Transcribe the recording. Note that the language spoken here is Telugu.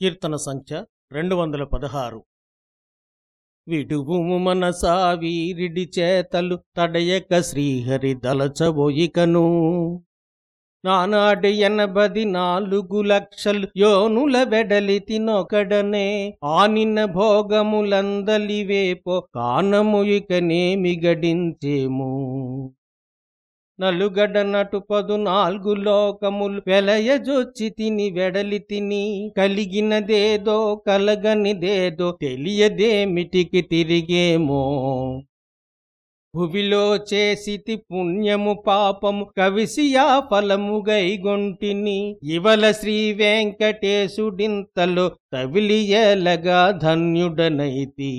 కీర్తన సంఖ్య రెండు వందల పదహారు. విడువుము మనసా వీరిడి చేతలు తడయక శ్రీహరి దలచబోయికను నానాడు ఎనబది నాలుగు లక్షలు యోనుల వెడలి తినొకడనే ఆనిన భోగములందలివేపో కానముయికనే మిగడించేము నలుగడ నటు పదు నాలుగు లోకములు వెలయజొచ్చి తిని వెడలి తిని కలిగినదేదో కలగనిదేదో తెలియదేమిటికి తిరిగేమో? భువిలో చేసితి పుణ్యము పాపము కవిసియా ఫలము గైగొంటిని ఇవల శ్రీ వెంకటేశుడింతలో తవిలియలగా ధన్యుడనైతి.